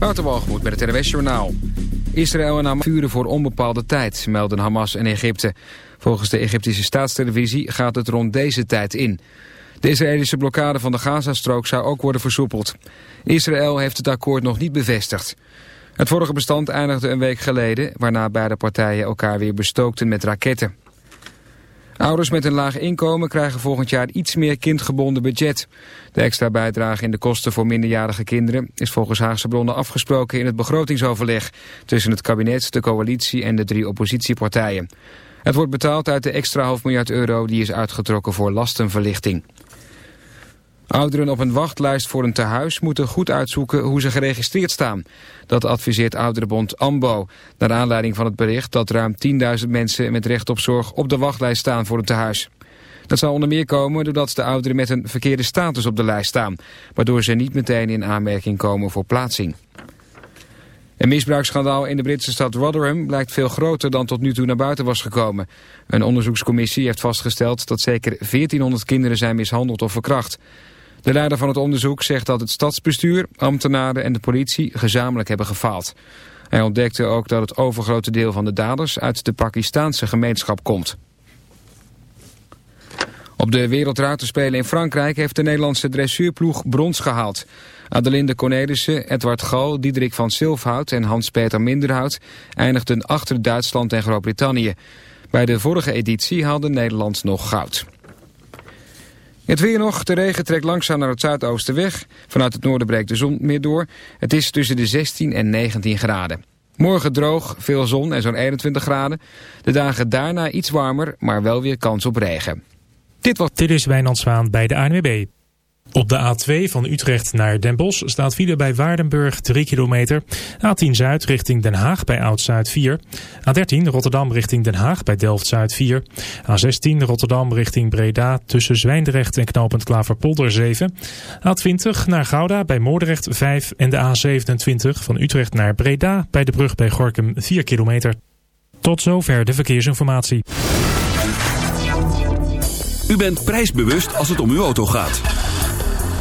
Waterwalgemoed met het RWS Journaal. Israël en Hamas vuren voor onbepaalde tijd, melden Hamas en Egypte. Volgens de Egyptische staatstelevisie gaat het rond deze tijd in. De Israëlische blokkade van de Gazastrook zou ook worden versoepeld. Israël heeft het akkoord nog niet bevestigd. Het vorige bestand eindigde een week geleden... waarna beide partijen elkaar weer bestookten met raketten. Ouders met een laag inkomen krijgen volgend jaar iets meer kindgebonden budget. De extra bijdrage in de kosten voor minderjarige kinderen is volgens Haagse bronnen afgesproken in het begrotingsoverleg tussen het kabinet, de coalitie en de drie oppositiepartijen. Het wordt betaald uit de extra half miljard euro die is uitgetrokken voor lastenverlichting. Ouderen op een wachtlijst voor een tehuis moeten goed uitzoeken hoe ze geregistreerd staan. Dat adviseert ouderenbond AMBO, naar aanleiding van het bericht dat ruim 10.000 mensen met recht op zorg op de wachtlijst staan voor een tehuis. Dat zal onder meer komen doordat de ouderen met een verkeerde status op de lijst staan, waardoor ze niet meteen in aanmerking komen voor plaatsing. Een misbruiksschandaal in de Britse stad Rotherham blijkt veel groter dan tot nu toe naar buiten was gekomen. Een onderzoekscommissie heeft vastgesteld dat zeker 1400 kinderen zijn mishandeld of verkracht. De leider van het onderzoek zegt dat het stadsbestuur, ambtenaren en de politie gezamenlijk hebben gefaald. Hij ontdekte ook dat het overgrote deel van de daders uit de Pakistaanse gemeenschap komt. Op de Wereldruiterspelen in Frankrijk heeft de Nederlandse dressuurploeg brons gehaald. Adelinde Cornelissen, Edward Gal, Diederik van Silfhout en Hans-Peter Minderhout eindigden achter Duitsland en Groot-Brittannië. Bij de vorige editie haalde Nederland nog goud. Het weer nog, de regen trekt langzaam naar het zuidoosten weg. Vanuit het noorden breekt de zon meer door. Het is tussen de 16 en 19 graden. Morgen droog, veel zon en zo'n 21 graden. De dagen daarna iets warmer, maar wel weer kans op regen. Dit, was... Dit is bij de ANWB. Op de A2 van Utrecht naar Den Bosch staat file bij Waardenburg 3 kilometer. A10 Zuid richting Den Haag bij Oud-Zuid 4. A13 Rotterdam richting Den Haag bij Delft-Zuid 4. A16 Rotterdam richting Breda tussen Zwijndrecht en Knopend Klaverpolder 7. A20 naar Gouda bij Moordrecht 5. En de A27 van Utrecht naar Breda bij de brug bij Gorkum 4 kilometer. Tot zover de verkeersinformatie. U bent prijsbewust als het om uw auto gaat.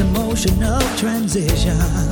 emotional transition.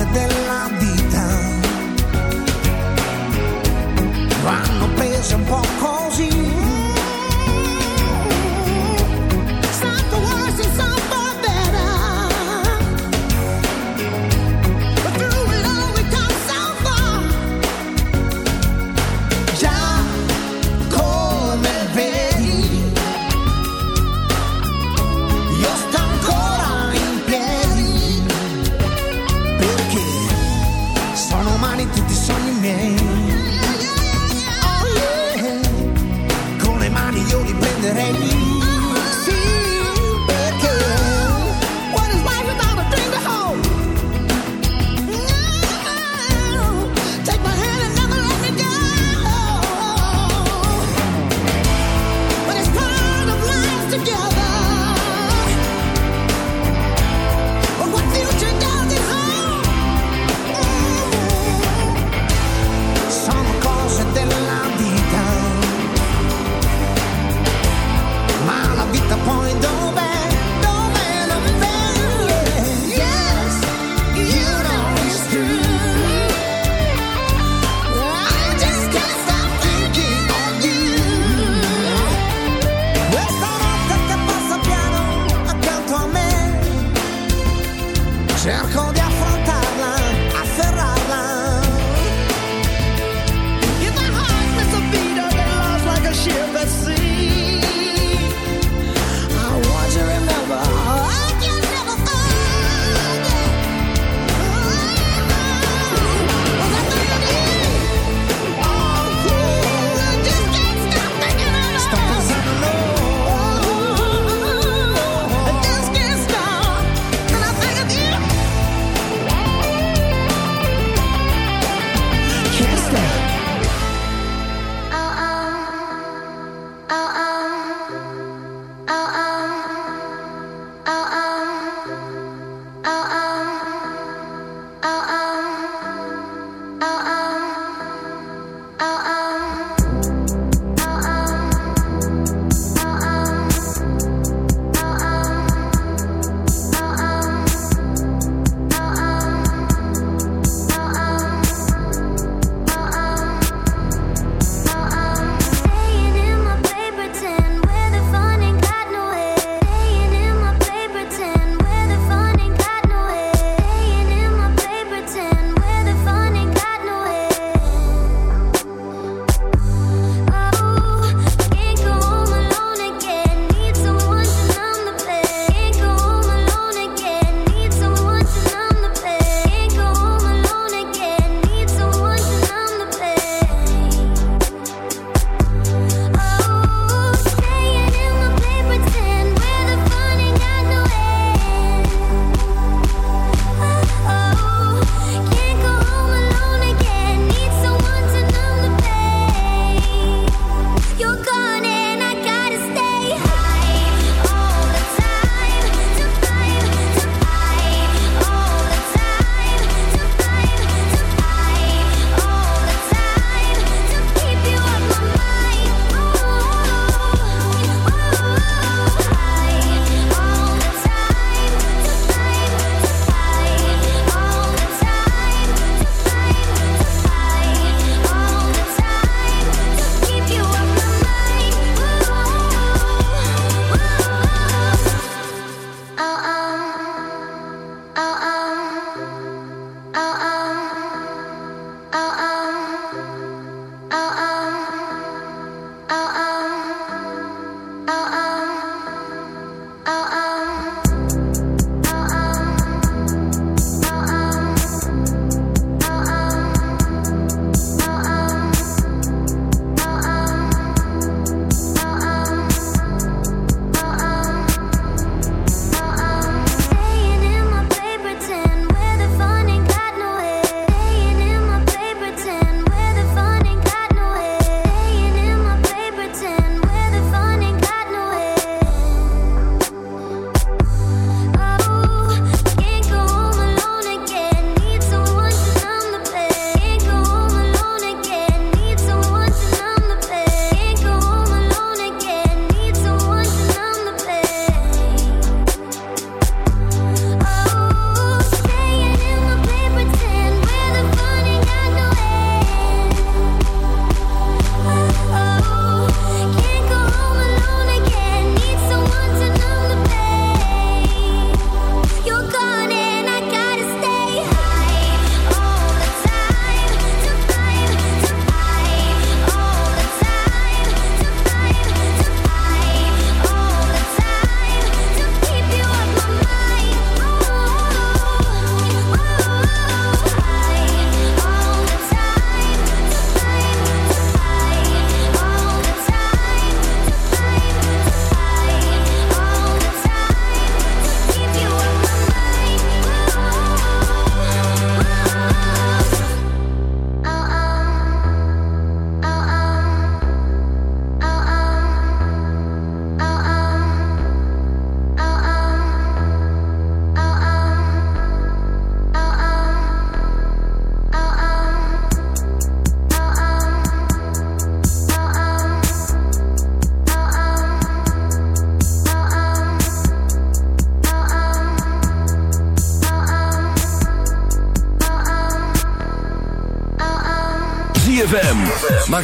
facce della vita vanno prese un po'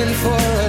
looking for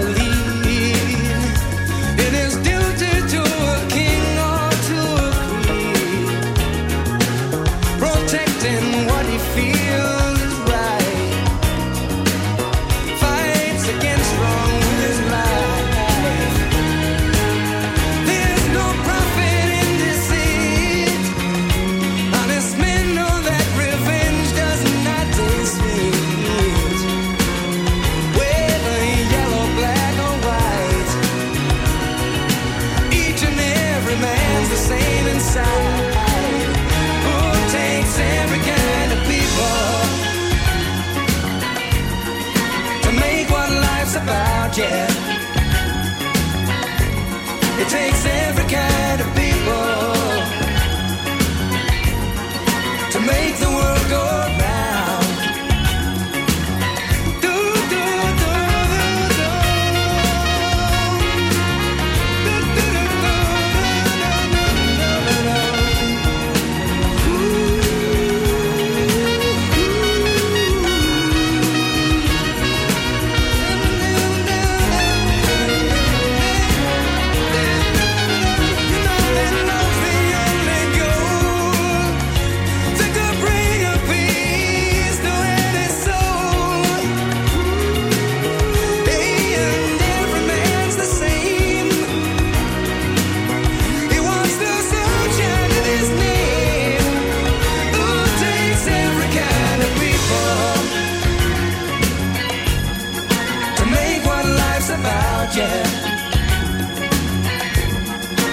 about you.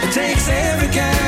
It takes every kind.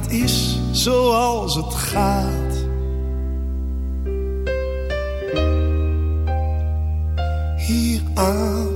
Dat is zoals het gaat. Hier aan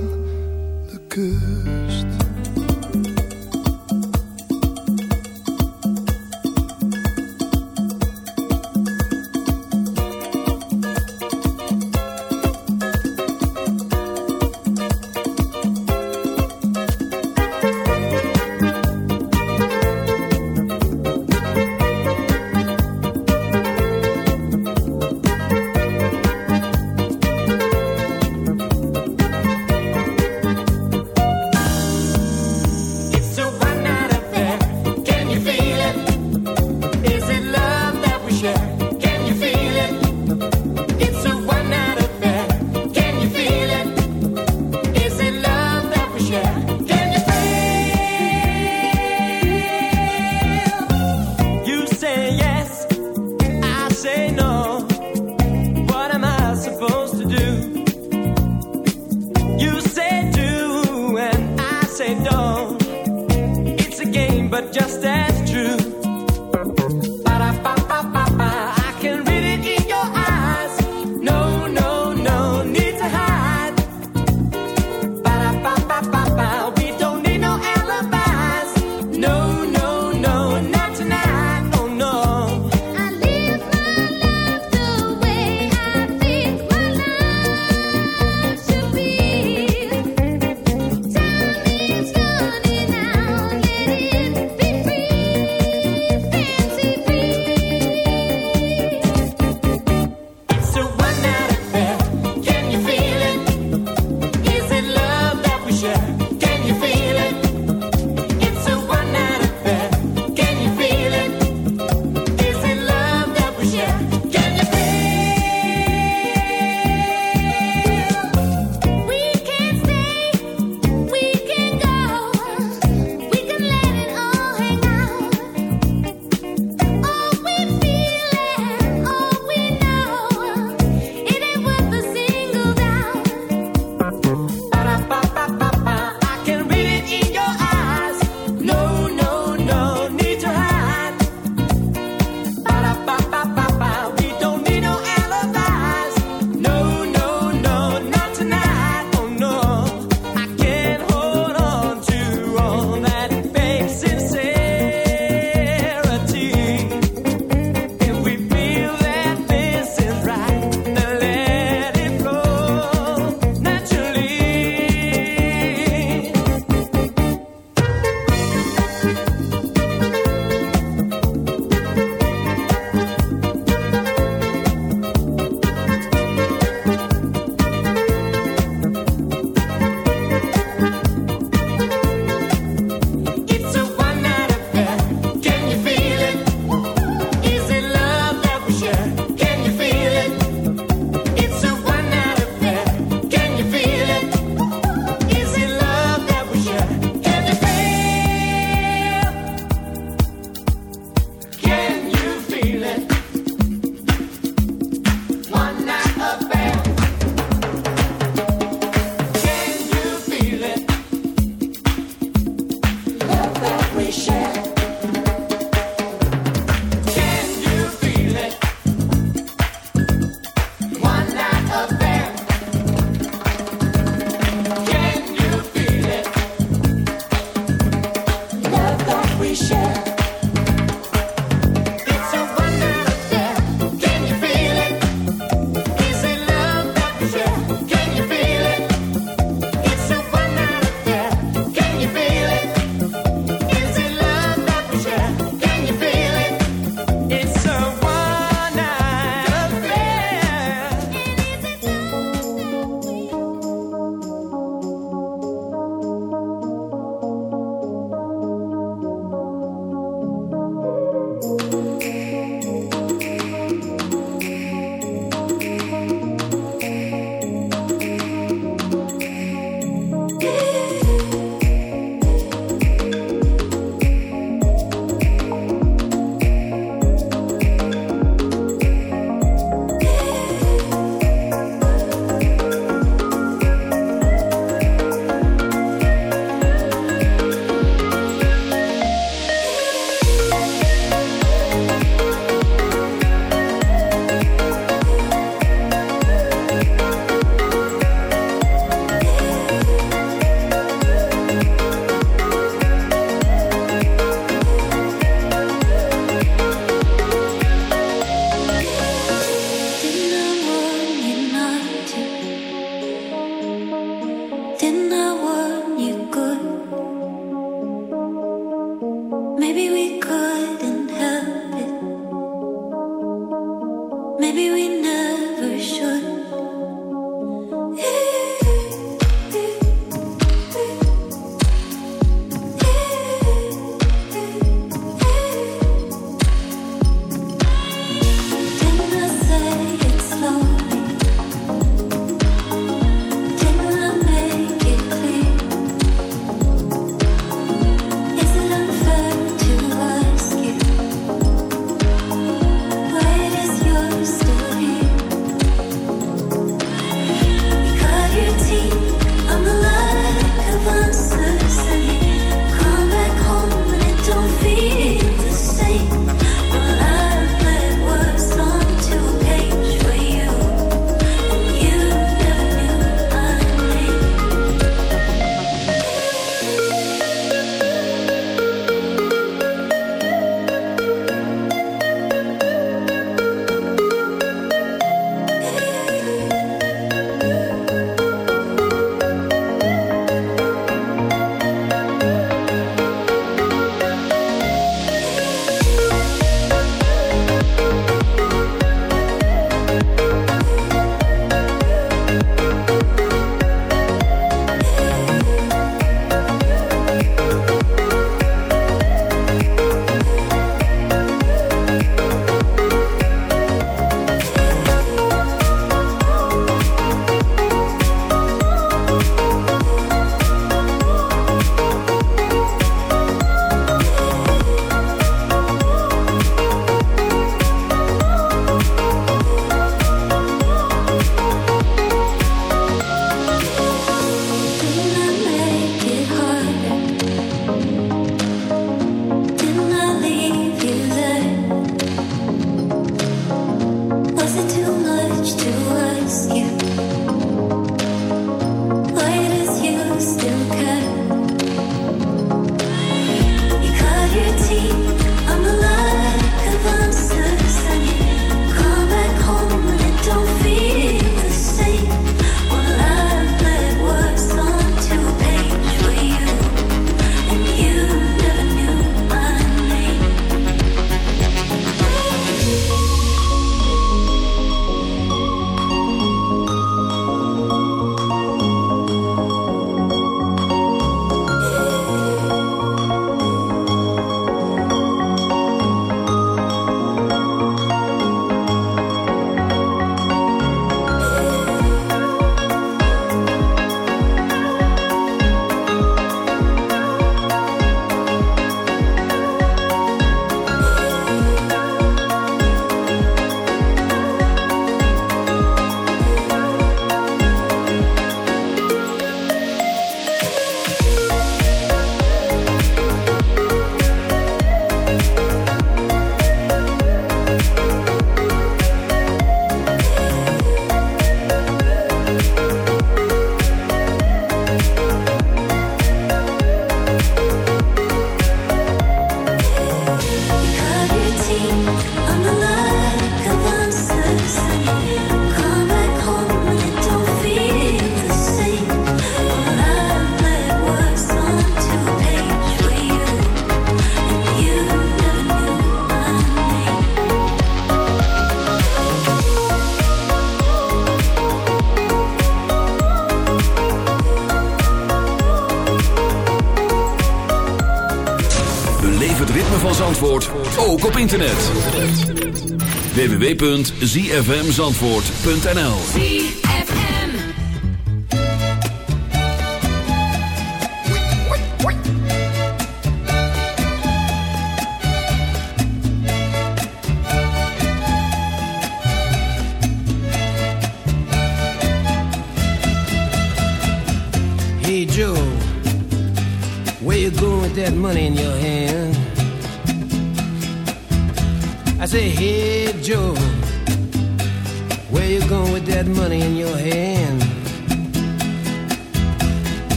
www.zfmzandvoort.nl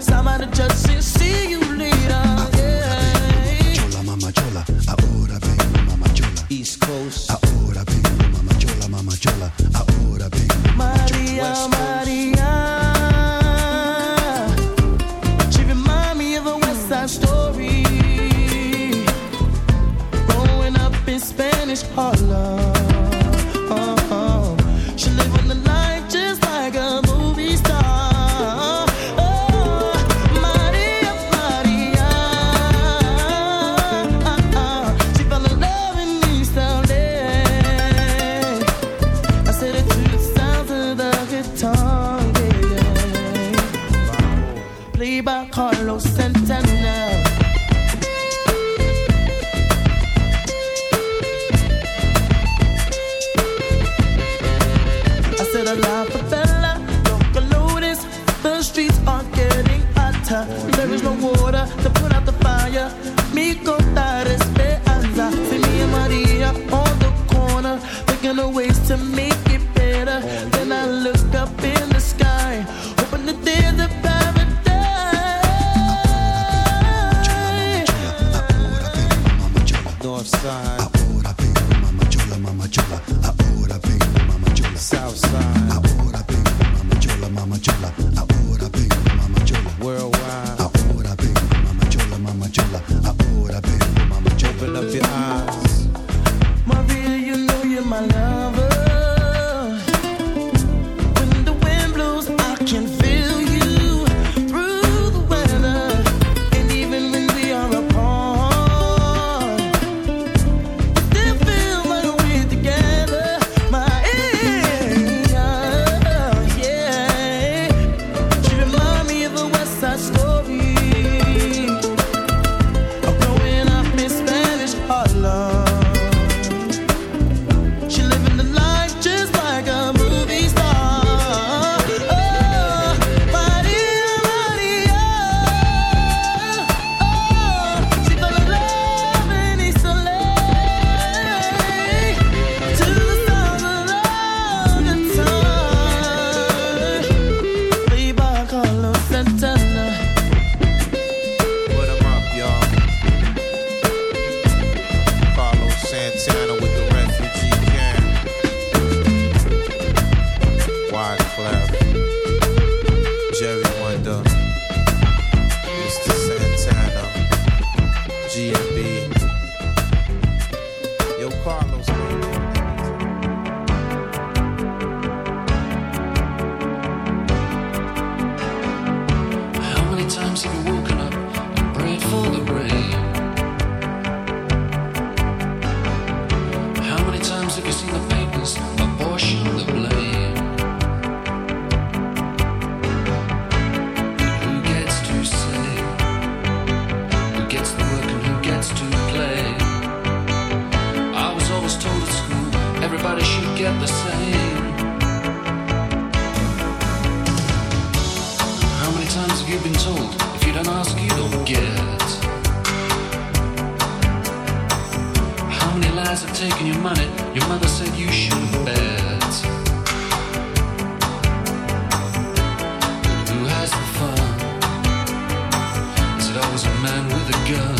Some of the justice. Yeah.